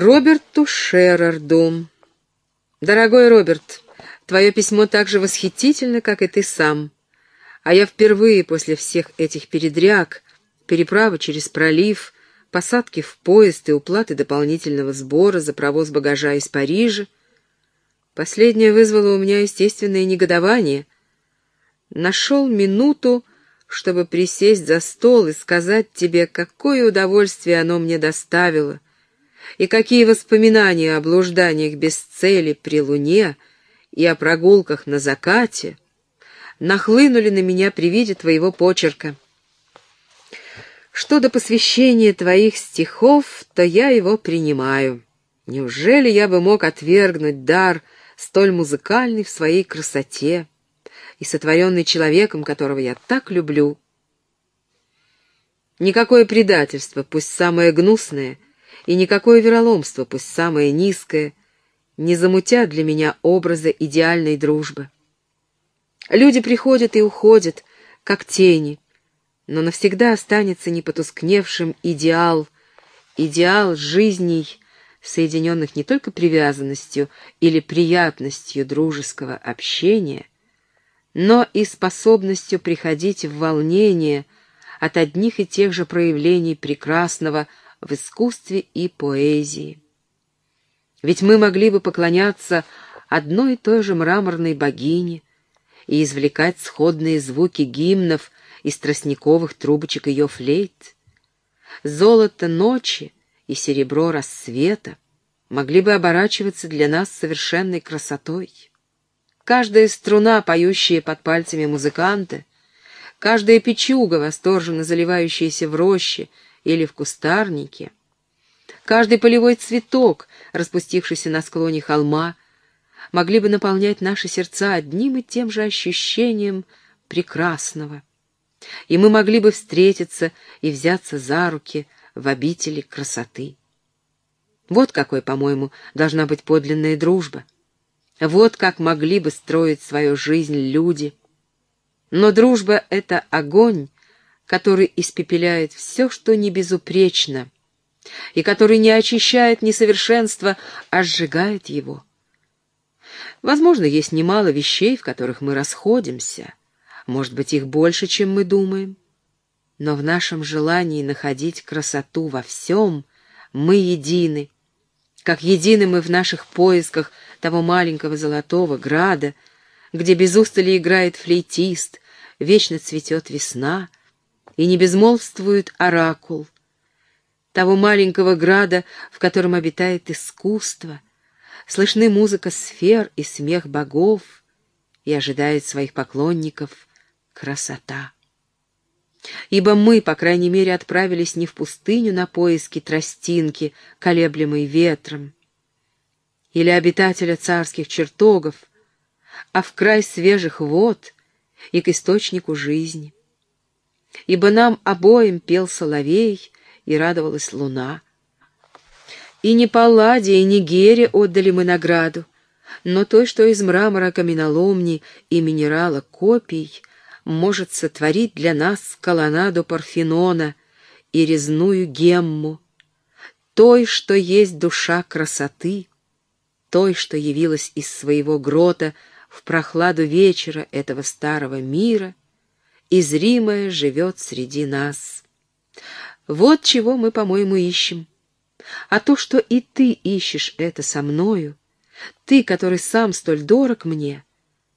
Роберту Шерарду. Дорогой Роберт, твое письмо так же восхитительно, как и ты сам. А я впервые после всех этих передряг, переправы через пролив, посадки в поезд и уплаты дополнительного сбора за провоз багажа из Парижа, последнее вызвало у меня естественное негодование. Нашел минуту, чтобы присесть за стол и сказать тебе, какое удовольствие оно мне доставило, и какие воспоминания о блужданиях без цели при луне и о прогулках на закате нахлынули на меня при виде твоего почерка. Что до посвящения твоих стихов, то я его принимаю. Неужели я бы мог отвергнуть дар, столь музыкальный в своей красоте и сотворенный человеком, которого я так люблю? Никакое предательство, пусть самое гнусное, и никакое вероломство, пусть самое низкое, не замутят для меня образа идеальной дружбы. Люди приходят и уходят, как тени, но навсегда останется непотускневшим идеал, идеал жизней, соединенных не только привязанностью или приятностью дружеского общения, но и способностью приходить в волнение от одних и тех же проявлений прекрасного в искусстве и поэзии. Ведь мы могли бы поклоняться одной и той же мраморной богине и извлекать сходные звуки гимнов из тростниковых трубочек ее флейт. Золото ночи и серебро рассвета могли бы оборачиваться для нас совершенной красотой. Каждая струна, поющая под пальцами музыканта, каждая печуга, восторженно заливающаяся в роще или в кустарнике, каждый полевой цветок, распустившийся на склоне холма, могли бы наполнять наши сердца одним и тем же ощущением прекрасного. И мы могли бы встретиться и взяться за руки в обители красоты. Вот какой, по-моему, должна быть подлинная дружба. Вот как могли бы строить свою жизнь люди. Но дружба — это огонь, который испепеляет все, что не безупречно, и который не очищает несовершенства, а сжигает его. Возможно, есть немало вещей, в которых мы расходимся, может быть, их больше, чем мы думаем. Но в нашем желании находить красоту во всем мы едины, как едины мы в наших поисках того маленького золотого града, где без устали играет флейтист, вечно цветет весна, и не безмолвствует оракул, того маленького града, в котором обитает искусство, слышны музыка сфер и смех богов, и ожидает своих поклонников красота. Ибо мы, по крайней мере, отправились не в пустыню на поиски тростинки, колеблемой ветром, или обитателя царских чертогов, а в край свежих вод и к источнику жизни. Ибо нам обоим пел соловей и радовалась луна. И не Палладе, и не Гере отдали мы награду, но той, что из мрамора каменоломни и минерала копий может сотворить для нас колоннаду Парфенона и резную гемму, той, что есть душа красоты, той, что явилась из своего грота в прохладу вечера этого старого мира, и зримая живет среди нас. Вот чего мы, по-моему, ищем. А то, что и ты ищешь это со мною, ты, который сам столь дорог мне,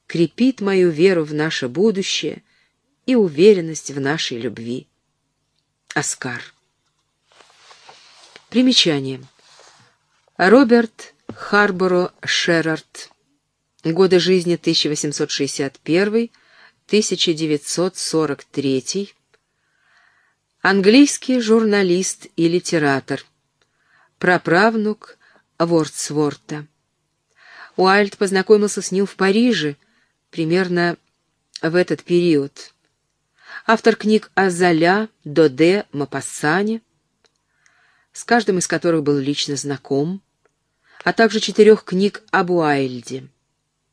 крепит мою веру в наше будущее и уверенность в нашей любви. Оскар. Примечание. Роберт Харборо Шерард. Годы жизни 1861-1943. Английский журналист и литератор. Праправнук Вордсворта. Уайльд познакомился с ним в Париже примерно в этот период. Автор книг о Золя, Доде, Мапассане, с каждым из которых был лично знаком, а также четырех книг об Уайльде.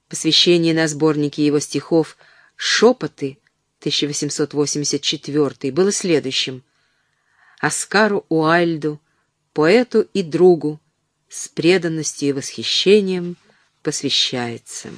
Посвящение на сборнике его стихов «Шепоты» 1884 было следующим. Оскару Уайльду, поэту и другу, с преданностью и восхищением посвящается.